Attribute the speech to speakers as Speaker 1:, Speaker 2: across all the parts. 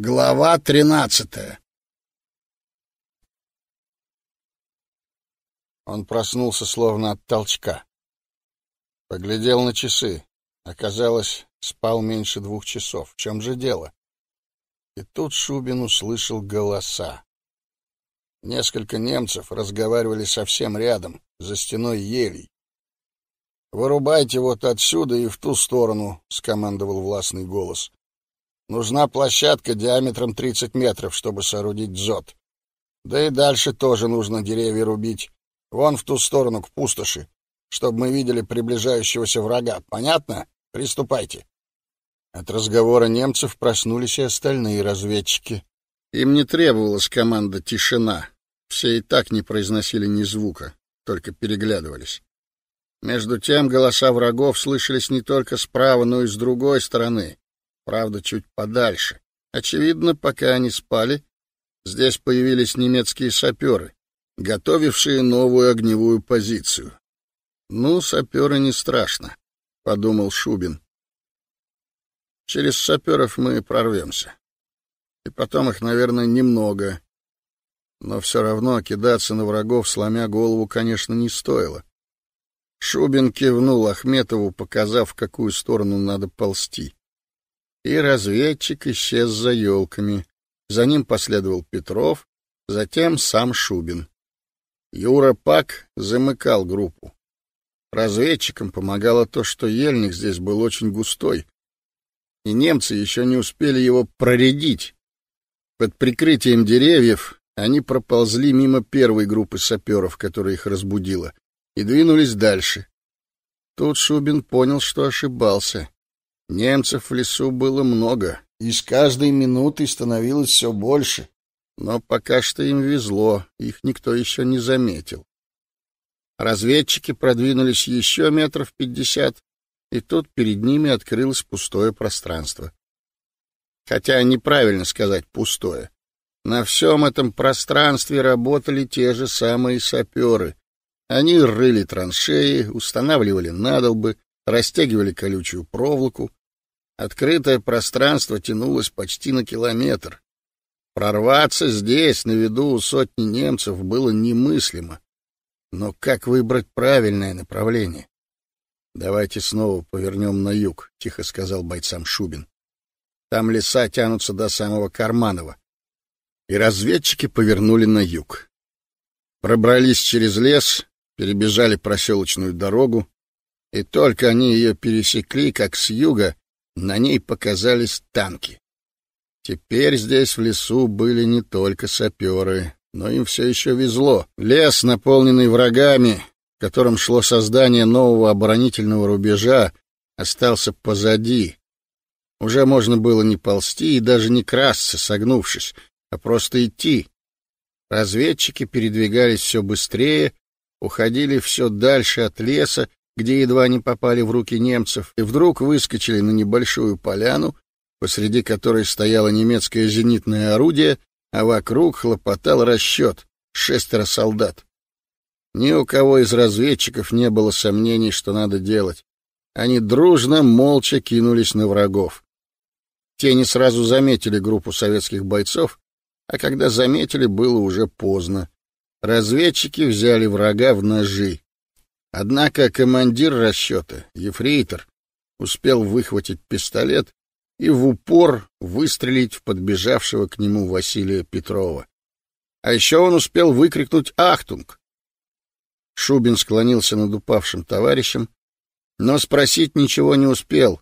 Speaker 1: Глава тринадцатая Он проснулся словно от толчка. Поглядел на часы. Оказалось, спал меньше двух часов. В чем же дело? И тут Шубин услышал голоса. Несколько немцев разговаривали совсем рядом, за стеной елей. «Вырубайте вот отсюда и в ту сторону», — скомандовал властный голос. «Нужна площадка диаметром 30 метров, чтобы соорудить дзот. Да и дальше тоже нужно деревья рубить. Вон в ту сторону, к пустоши, чтобы мы видели приближающегося врага. Понятно? Приступайте». От разговора немцев проснулись и остальные разведчики. Им не требовалась команда «тишина». Все и так не произносили ни звука, только переглядывались. Между тем голоса врагов слышались не только справа, но и с другой стороны, правда, чуть подальше. Очевидно, пока они спали, здесь появились немецкие саперы, готовившие новую огневую позицию. «Ну, саперы не страшно», — подумал Шубин. «Через саперов мы прорвемся. И потом их, наверное, немного. Но все равно кидаться на врагов, сломя голову, конечно, не стоило. Шубин кивнул Ахметову, показав, в какую сторону надо ползти. И разведчик исчез за елками. За ним последовал Петров, затем сам Шубин. Юра Пак замыкал группу. Разведчикам помогало то, что ельник здесь был очень густой, и немцы еще не успели его проредить. Под прикрытием деревьев они проползли мимо первой группы саперов, которая их разбудила, и двинулись дальше. Тут Шубин понял, что ошибался. Немцев в лесу было много, и с каждой минутой становилось все больше. Но пока что им везло, их никто еще не заметил. Разведчики продвинулись еще метров пятьдесят, и тут перед ними открылось пустое пространство. Хотя неправильно сказать «пустое». На всем этом пространстве работали те же самые саперы, они рыли траншеи, устанавливали надолбы, растягивали колючую проволоку. Открытое пространство тянулось почти на километр. Прорваться здесь, на виду у сотни немцев, было немыслимо. Но как выбрать правильное направление? «Давайте снова повернем на юг», — тихо сказал бойцам Шубин. «Там леса тянутся до самого Карманова». И разведчики повернули на юг. Пробрались через лес, перебежали проселочную дорогу, и только они ее пересекли, как с юга, на ней показались танки. Теперь здесь в лесу были не только саперы, но им все еще везло. Лес, наполненный врагами, в котором шло создание нового оборонительного рубежа, остался позади. Уже можно было не ползти и даже не красться, согнувшись, а просто идти. Разведчики передвигались все быстрее, уходили все дальше от леса, где едва не попали в руки немцев, и вдруг выскочили на небольшую поляну, посреди которой стояло немецкое зенитное орудие, а вокруг хлопотал расчет — шестеро солдат. Ни у кого из разведчиков не было сомнений, что надо делать. Они дружно, молча кинулись на врагов. Те не сразу заметили группу советских бойцов, а когда заметили, было уже поздно. Разведчики взяли врага в ножи. Однако командир расчета, ефрейтор, успел выхватить пистолет и в упор выстрелить в подбежавшего к нему Василия Петрова. А еще он успел выкрикнуть «Achtung!». Шубин склонился над упавшим товарищем, но спросить ничего не успел.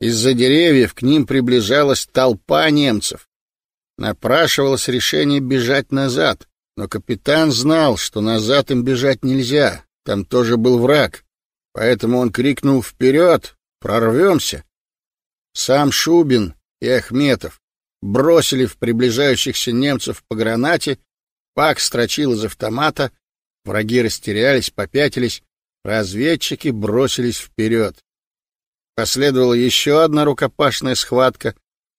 Speaker 1: Из-за деревьев к ним приближалась толпа немцев. Напрашивалось решение бежать назад. Но капитан знал, что назад им бежать нельзя, там тоже был враг, поэтому он крикнул «Вперед! Прорвемся!». Сам Шубин и Ахметов бросили в приближающихся немцев по гранате, Пак строчил из автомата, враги растерялись, попятились, разведчики бросились вперед. Последовала еще одна рукопашная схватка.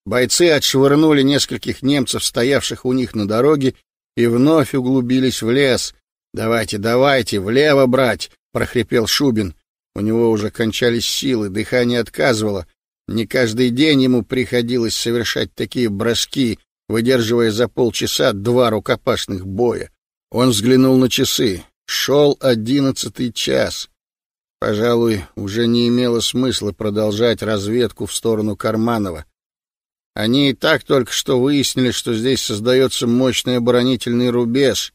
Speaker 1: Бойцы отшвырнули нескольких немцев, стоявших у них на дороге, и вновь углубились в лес. «Давайте, давайте, влево брать!» — прохрипел Шубин. У него уже кончались силы, дыхание отказывало. Не каждый день ему приходилось совершать такие броски, выдерживая за полчаса два рукопашных боя. Он взглянул на часы. Шел одиннадцатый час. Пожалуй, уже не имело смысла продолжать разведку в сторону Карманова. Они и так только что выяснили, что здесь создается мощный оборонительный рубеж.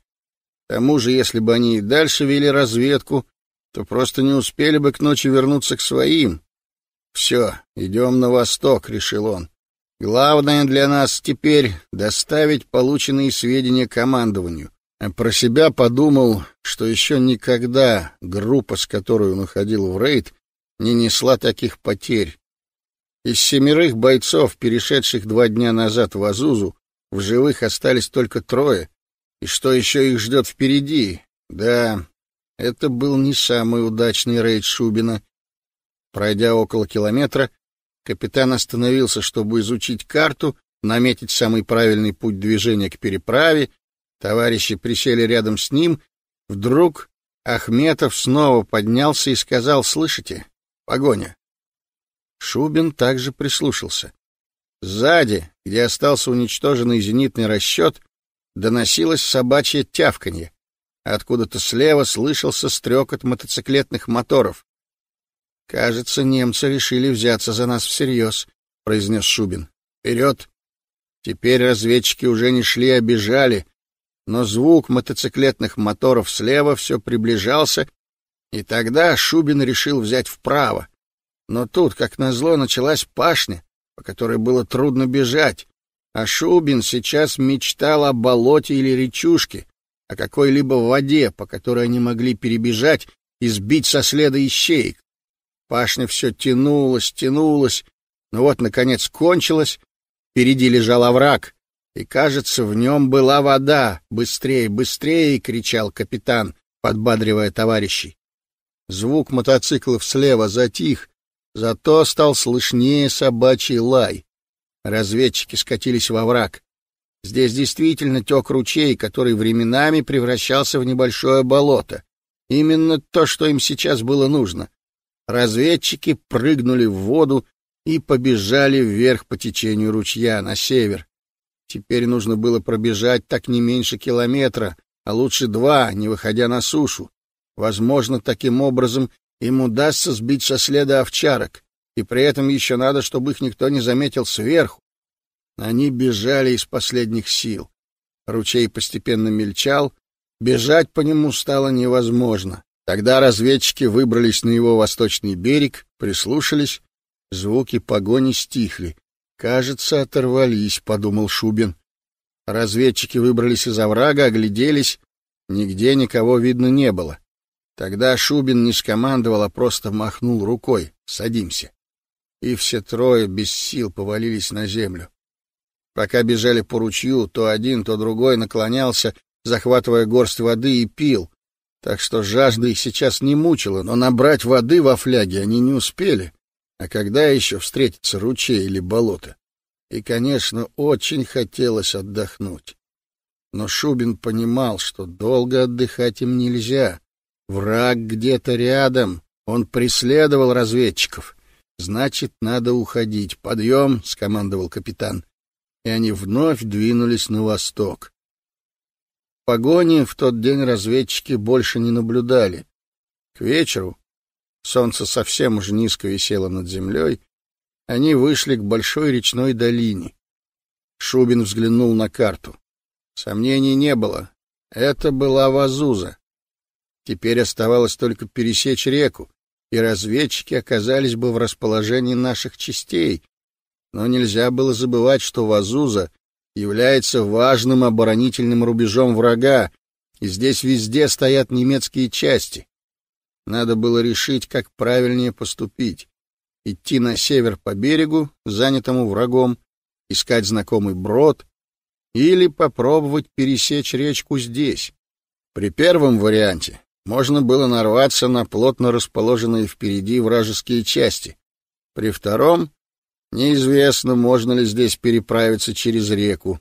Speaker 1: Тому же, если бы они и дальше вели разведку, то просто не успели бы к ночи вернуться к своим. Все, идем на восток, решил он. Главное для нас теперь доставить полученные сведения командованию. А про себя подумал, что еще никогда группа, с которой он уходил в рейд, не несла таких потерь. Из семерых бойцов, перешедших два дня назад в Азузу, в живых остались только трое. И что еще их ждет впереди? Да, это был не самый удачный рейд Шубина. Пройдя около километра, капитан остановился, чтобы изучить карту, наметить самый правильный путь движения к переправе. Товарищи присели рядом с ним. Вдруг Ахметов снова поднялся и сказал, «Слышите? Погоня!» Шубин также прислушался. Сзади, где остался уничтоженный зенитный расчет, доносилось собачье тявканье. Откуда-то слева слышался стрекот мотоциклетных моторов. «Кажется, немцы решили взяться за нас всерьез», — произнес Шубин. «Вперед!» Теперь разведчики уже не шли, а бежали, но звук мотоциклетных моторов слева все приближался, и тогда Шубин решил взять вправо. Но тут, как назло, началась пашня, по которой было трудно бежать, а Шубин сейчас мечтал о болоте или речушке, о какой-либо воде, по которой они могли перебежать и сбить со следа ищеек. Пашня все тянулась, тянулась, но вот, наконец, кончилась, впереди лежал овраг, и, кажется, в нем была вода. «Быстрее, быстрее!» — кричал капитан, подбадривая товарищей. Звук мотоциклов слева затих, Зато стал слышнее собачий лай. Разведчики скатились во враг. Здесь действительно тек ручей, который временами превращался в небольшое болото. Именно то, что им сейчас было нужно. Разведчики прыгнули в воду и побежали вверх по течению ручья на север. Теперь нужно было пробежать так не меньше километра, а лучше два, не выходя на сушу. Возможно, таким образом им удастся сбить со следа овчарок, и при этом еще надо, чтобы их никто не заметил сверху. Они бежали из последних сил. Ручей постепенно мельчал, бежать по нему стало невозможно. Тогда разведчики выбрались на его восточный берег, прислушались, звуки погони стихли. Кажется, оторвались, подумал Шубин. Разведчики выбрались из оврага, огляделись, нигде никого видно не было. Тогда Шубин не скомандовал, а просто махнул рукой: "Садимся". И все трое без сил повалились на землю. Пока бежали по ручью, то один, то другой наклонялся, захватывая горсть воды и пил. Так что жажда их сейчас не мучила, но набрать воды во фляге они не успели. А когда еще встретится ручей или болото? И, конечно, очень хотелось отдохнуть. Но Шубин понимал, что долго отдыхать им нельзя. Враг где-то рядом. Он преследовал разведчиков. Значит, надо уходить. Подъем, скомандовал капитан. И они вновь двинулись на восток. Погони в тот день разведчики больше не наблюдали. К вечеру солнце совсем уж низко висело над землей. Они вышли к большой речной долине. Шубин взглянул на карту. Сомнений не было. Это была Вазуза. Теперь оставалось только пересечь реку, и разведчики оказались бы в расположении наших частей. Но нельзя было забывать, что Вазуза является важным оборонительным рубежом врага, и здесь везде стоят немецкие части. Надо было решить, как правильнее поступить. Идти на север по берегу, занятому врагом, искать знакомый брод, или попробовать пересечь речку здесь. При первом варианте можно было нарваться на плотно расположенные впереди вражеские части. При втором неизвестно, можно ли здесь переправиться через реку.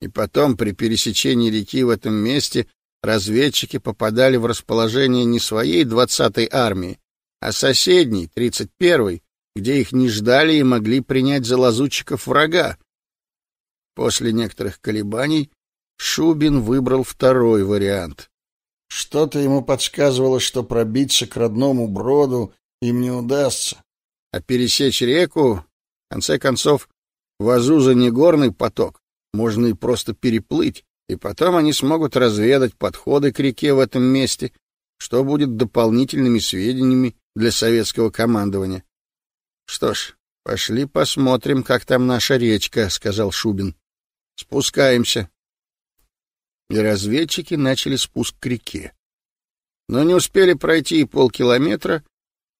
Speaker 1: И потом при пересечении реки в этом месте разведчики попадали в расположение не своей 20-й армии, а соседней, 31-й, где их не ждали и могли принять за лазутчиков врага. После некоторых колебаний Шубин выбрал второй вариант. Что-то ему подсказывало, что пробиться к родному броду им не удастся. А пересечь реку, в конце концов, Вазуза не горный поток, можно и просто переплыть, и потом они смогут разведать подходы к реке в этом месте, что будет дополнительными сведениями для советского командования. Что ж, пошли посмотрим, как там наша речка, сказал Шубин. Спускаемся. И разведчики начали спуск к реке. Но не успели пройти и полкилометра,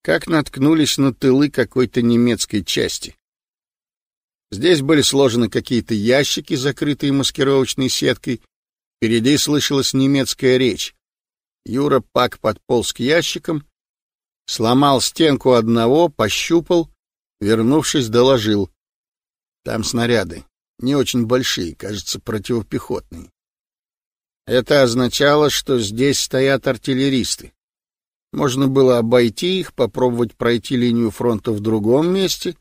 Speaker 1: как наткнулись на тылы какой-то немецкой части. Здесь были сложены какие-то ящики, закрытые маскировочной сеткой. Впереди слышалась немецкая речь. Юра Пак подполз к ящикам, сломал стенку одного, пощупал, вернувшись, доложил. Там снаряды, не очень большие, кажется, противопехотные. Это означало, что здесь стоят артиллеристы. Можно было обойти их, попробовать пройти линию фронта в другом месте,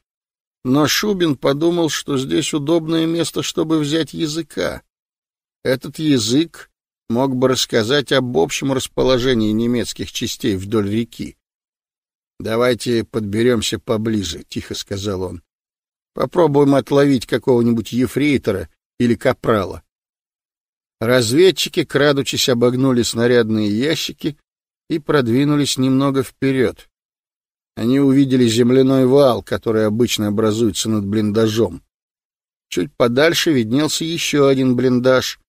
Speaker 1: но Шубин подумал, что здесь удобное место, чтобы взять языка. Этот язык мог бы рассказать об общем расположении немецких частей вдоль реки. «Давайте подберемся поближе», — тихо сказал он. «Попробуем отловить какого-нибудь ефрейтора или капрала». Разведчики, крадучись, обогнули снарядные ящики и продвинулись немного вперед. Они увидели земляной вал, который обычно образуется над блиндажом. Чуть подальше виднелся еще один блиндаж,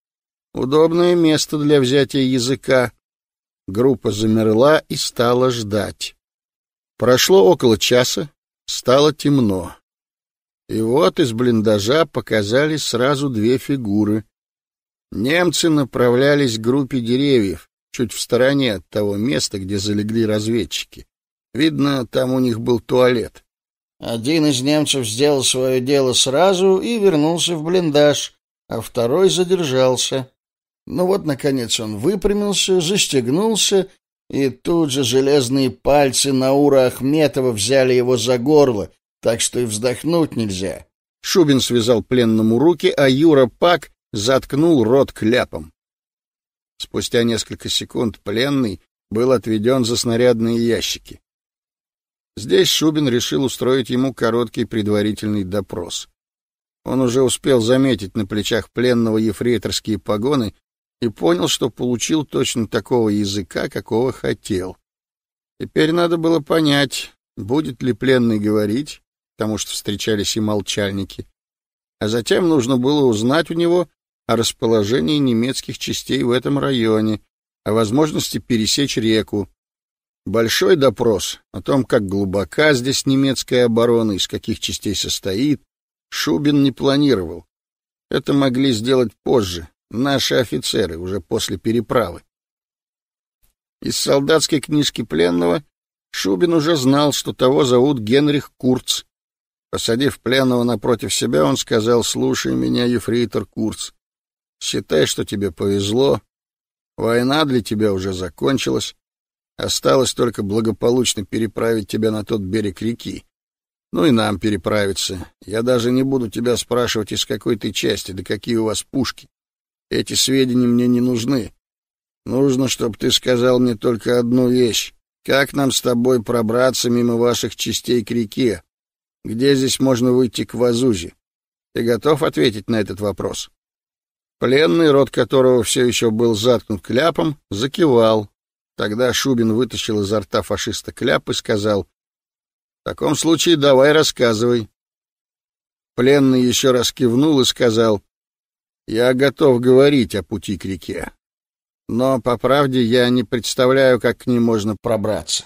Speaker 1: Удобное место для взятия языка. Группа замерла и стала ждать. Прошло около часа, стало темно. И вот из блиндажа показались сразу две фигуры. Немцы направлялись к группе деревьев, чуть в стороне от того места, где залегли разведчики. Видно, там у них был туалет. Один из немцев сделал свое дело сразу и вернулся в блиндаж, а второй задержался. Ну вот, наконец, он выпрямился, застегнулся, и тут же железные пальцы Наура Ахметова взяли его за горло, так что и вздохнуть нельзя. Шубин связал пленному руки, а Юра Пак заткнул рот кляпом. Спустя несколько секунд пленный был отведен за снарядные ящики. Здесь Шубин решил устроить ему короткий предварительный допрос. Он уже успел заметить на плечах пленного ефрейторские погоны и понял, что получил точно такого языка, какого хотел. Теперь надо было понять, будет ли пленный говорить, потому что встречались и молчальники, а затем нужно было узнать у него о расположении немецких частей в этом районе, о возможности пересечь реку. Большой допрос о том, как глубока здесь немецкая оборона, из каких частей состоит, Шубин не планировал. Это могли сделать позже, Наши офицеры уже после переправы. Из солдатской книжки пленного Шубин уже знал, что того зовут Генрих Курц. Посадив пленного напротив себя, он сказал, «Слушай меня, ефрейтор Курц, считай, что тебе повезло. Война для тебя уже закончилась. Осталось только благополучно переправить тебя на тот берег реки. Ну и нам переправиться. Я даже не буду тебя спрашивать, из какой ты части, да какие у вас пушки. Эти сведения мне не нужны. Нужно, чтобы ты сказал мне только одну вещь. Как нам с тобой пробраться мимо ваших частей к реке? Где здесь можно выйти к Вазузе? Ты готов ответить на этот вопрос? Пленный, рот которого все еще был заткнут кляпом, закивал. Тогда Шубин вытащил изо рта фашиста кляп и сказал, «В таком случае давай рассказывай». Пленный еще раз кивнул и сказал, я готов говорить о пути к реке. Но, по правде, я не представляю, как к ним можно пробраться.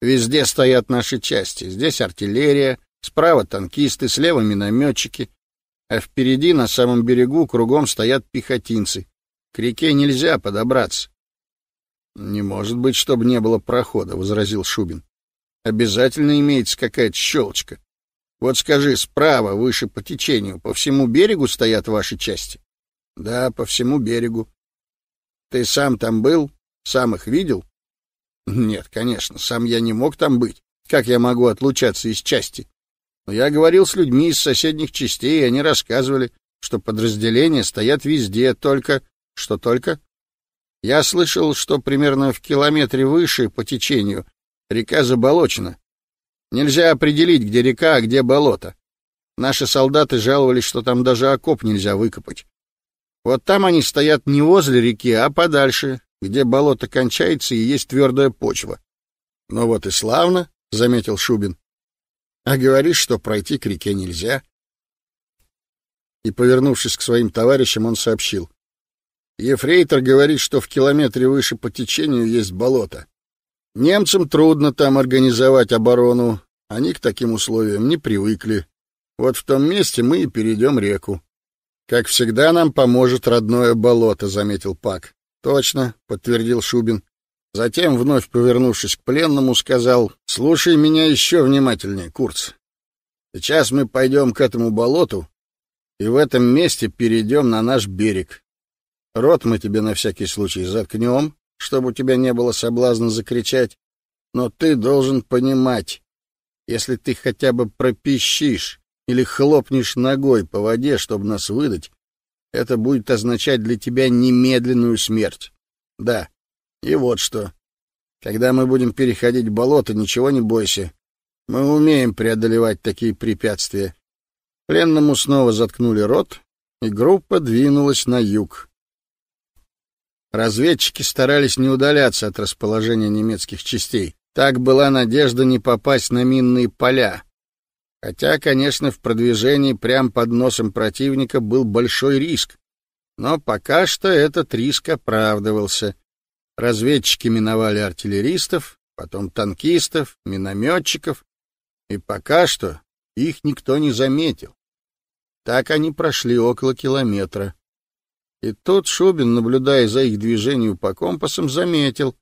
Speaker 1: Везде стоят наши части. Здесь артиллерия, справа танкисты, слева минометчики, а впереди, на самом берегу, кругом стоят пехотинцы. К реке нельзя подобраться. — Не может быть, чтобы не было прохода, — возразил Шубин. — Обязательно имеется какая-то щелочка. Вот скажи, справа, выше по течению, по всему берегу стоят ваши части? Да, по всему берегу. Ты сам там был? Сам их видел? Нет, конечно, сам я не мог там быть. Как я могу отлучаться из части? Но я говорил с людьми из соседних частей, и они рассказывали, что подразделения стоят везде, только... Что только? Я слышал, что примерно в километре выше по течению река заболочена. Нельзя определить, где река, а где болото. Наши солдаты жаловались, что там даже окоп нельзя выкопать. Вот там они стоят не возле реки, а подальше, где болото кончается и есть твердая почва. — Ну вот и славно, — заметил Шубин. — А говоришь, что пройти к реке нельзя. И, повернувшись к своим товарищам, он сообщил. Ефрейтор говорит, что в километре выше по течению есть болото. Немцам трудно там организовать оборону, они к таким условиям не привыкли. Вот в том месте мы и перейдем реку. Как всегда нам поможет родное болото, заметил Пак. Точно, подтвердил Шубин. Затем, вновь повернувшись к пленному, сказал: "Слушай меня еще внимательнее, Курц. Сейчас мы пойдем к этому болоту и в этом месте перейдем на наш берег. Рот мы тебе на всякий случай заткнем, чтобы у тебя не было соблазна закричать, но ты должен понимать, если ты хотя бы пропищишь или хлопнешь ногой по воде, чтобы нас выдать, это будет означать для тебя немедленную смерть. Да. И вот что. Когда мы будем переходить болото, ничего не бойся. Мы умеем преодолевать такие препятствия. Пленному снова заткнули рот, и группа двинулась на юг. Разведчики старались не удаляться от расположения немецких частей. Так была надежда не попасть на минные поля. Хотя, конечно, в продвижении прямо под носом противника был большой риск. Но пока что этот риск оправдывался. Разведчики миновали артиллеристов, потом танкистов, минометчиков, и пока что их никто не заметил. Так они прошли около километра. И тут Шубин, наблюдая за их движением по компасам, заметил,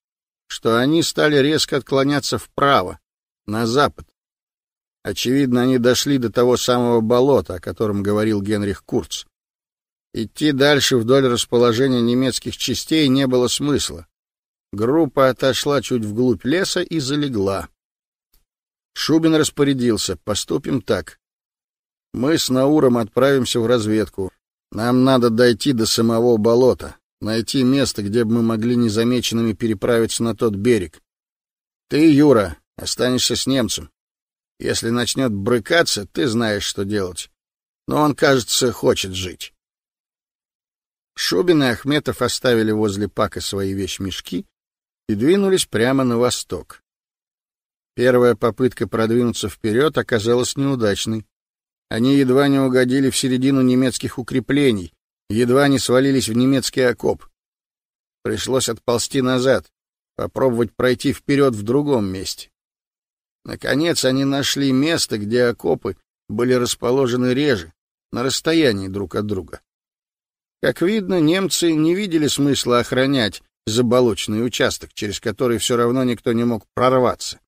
Speaker 1: что они стали резко отклоняться вправо, на запад. Очевидно, они дошли до того самого болота, о котором говорил Генрих Курц. Идти дальше вдоль расположения немецких частей не было смысла. Группа отошла чуть вглубь леса и залегла. Шубин распорядился: "Поступим так. Мы с Науром отправимся в разведку. Нам надо дойти до самого болота, найти место, где бы мы могли незамеченными переправиться на тот берег. Ты, Юра, останешься с немцем. Если начнет брыкаться, ты знаешь, что делать. Но он, кажется, хочет жить. Шубин и Ахметов оставили возле пака свои вещмешки и двинулись прямо на восток. Первая попытка продвинуться вперед оказалась неудачной. Они едва не угодили в середину немецких укреплений, едва не свалились в немецкий окоп. Пришлось отползти назад, попробовать пройти вперед в другом месте. Наконец они нашли место, где окопы были расположены реже, на расстоянии друг от друга. Как видно, немцы не видели смысла охранять заболоченный участок, через который все равно никто не мог прорваться.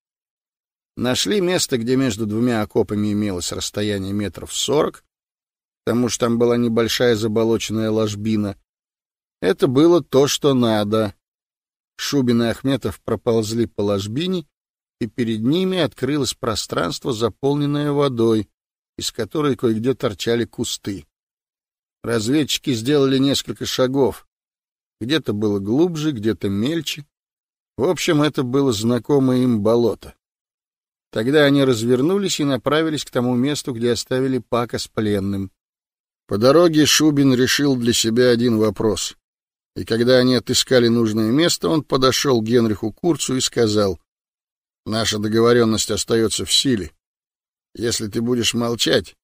Speaker 1: Нашли место, где между двумя окопами имелось расстояние метров сорок, потому что там была небольшая заболоченная ложбина. Это было то, что надо. Шубин и Ахметов проползли по ложбине и перед ними открылось пространство, заполненное водой, из которой кое-где торчали кусты. Разведчики сделали несколько шагов. Где-то было глубже, где-то мельче. В общем, это было знакомое им болото. Тогда они развернулись и направились к тому месту, где оставили Пака с пленным. По дороге Шубин решил для себя один вопрос. И когда они отыскали нужное место, он подошел к Генриху Курцу и сказал, Наша договоренность остается в силе. Если ты будешь молчать,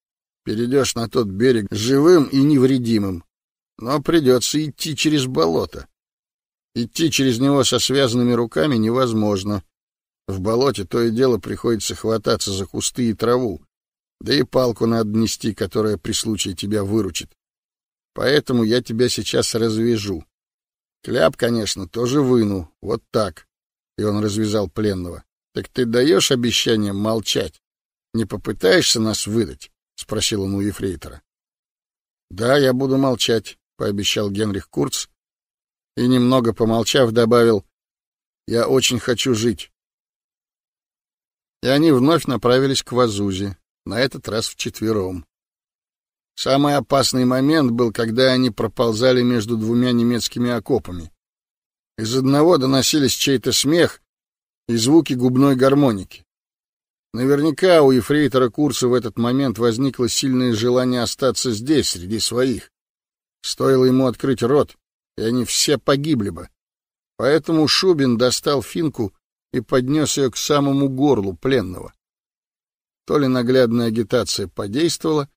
Speaker 1: перейдешь на тот берег живым и невредимым. Но придется идти через болото. Идти через него со связанными руками невозможно. В болоте то и дело приходится хвататься за кусты и траву. Да и палку надо нести, которая при случае тебя выручит. Поэтому я тебя сейчас развяжу. Кляп, конечно, тоже выну. Вот так. И он развязал пленного. Так ты даешь обещание молчать? Не попытаешься нас выдать? спросил он у ефрейтора. Да, я буду молчать, пообещал Генрих Курц и немного помолчав добавил: Я очень хочу жить. И они вновь направились к Вазузе. на этот раз вчетвером. Самый опасный момент был, когда они проползали между двумя немецкими окопами. Из одного доносились чей-то смех и звуки губной гармоники. Наверняка у ефрейтора Курса в этот момент возникло сильное желание остаться здесь, среди своих. Стоило ему открыть рот, и они все погибли бы. Поэтому Шубин достал финку и поднес ее к самому горлу пленного. То ли наглядная агитация подействовала,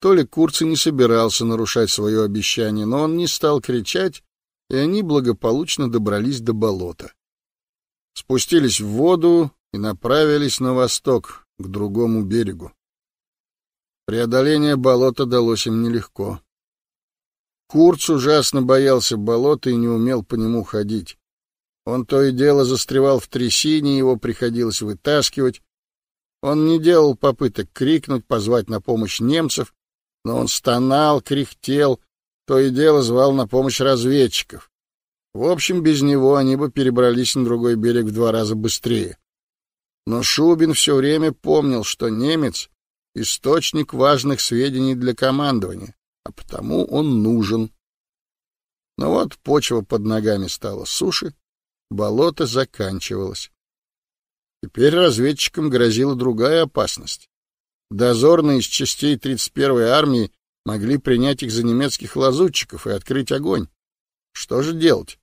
Speaker 1: то ли Курци не собирался нарушать свое обещание, но он не стал кричать, и они благополучно добрались до болота. Спустились в воду и направились на восток, к другому берегу. Преодоление болота далось им нелегко. Курц ужасно боялся болота и не умел по нему ходить. Он то и дело застревал в трясине, его приходилось вытаскивать. Он не делал попыток крикнуть, позвать на помощь немцев, но он стонал, кряхтел, то и дело звал на помощь разведчиков. В общем, без него они бы перебрались на другой берег в два раза быстрее. Но Шубин все время помнил, что немец — источник важных сведений для командования, а потому он нужен. Но вот почва под ногами стала суше, болото заканчивалось. Теперь разведчикам грозила другая опасность. Дозорные из частей 31-й армии могли принять их за немецких лазутчиков и открыть огонь. Что же делать?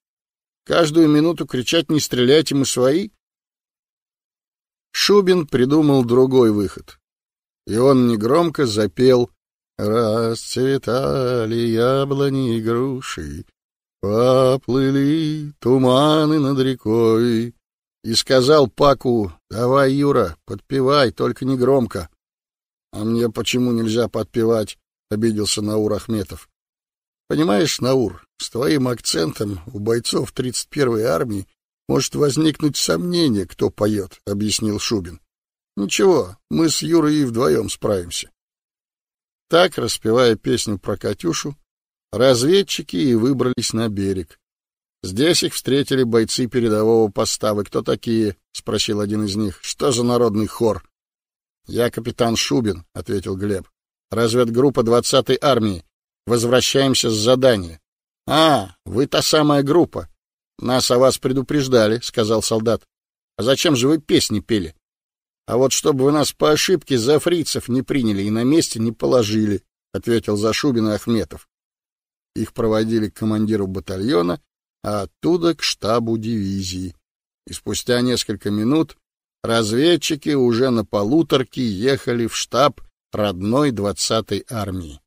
Speaker 1: Каждую минуту кричать «Не стреляйте, мы свои»? Шубин придумал другой выход. И он негромко запел «Расцветали яблони и груши, поплыли туманы над рекой». И сказал Паку «Давай, Юра, подпевай, только не громко». «А мне почему нельзя подпевать?» — обиделся Наур Ахметов. «Понимаешь, Наур, с твоим акцентом у бойцов 31-й армии может возникнуть сомнение, кто поет, — объяснил Шубин. — Ничего, мы с Юрой и вдвоем справимся. Так, распевая песню про Катюшу, разведчики и выбрались на берег. Здесь их встретили бойцы передового поста. Вы кто такие? — спросил один из них. — Что за народный хор? — Я капитан Шубин, — ответил Глеб. — Разведгруппа 20-й армии. Возвращаемся с задания. — А, вы та самая группа. Нас о вас предупреждали, сказал солдат. А зачем же вы песни пели? А вот чтобы вы нас по ошибке за фрицев не приняли и на месте не положили, ответил Зашубин Ахметов. Их проводили к командиру батальона, а оттуда к штабу дивизии. И спустя несколько минут разведчики уже на полуторке ехали в штаб родной 20-й армии.